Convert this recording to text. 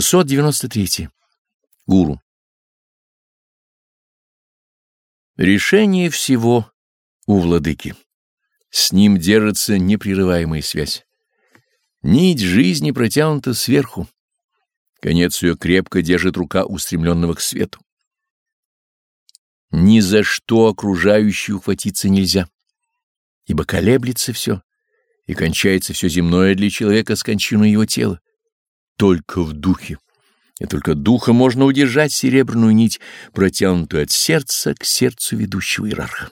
693. Гуру. Решение всего у владыки. С ним держится непрерываемая связь. Нить жизни протянута сверху. Конец ее крепко держит рука устремленного к свету. Ни за что окружающую ухватиться нельзя, ибо колеблется все, и кончается все земное для человека с кончиной его тела только в духе. И только духа можно удержать серебряную нить, протянутую от сердца к сердцу ведущего иерарха.